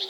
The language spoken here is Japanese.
you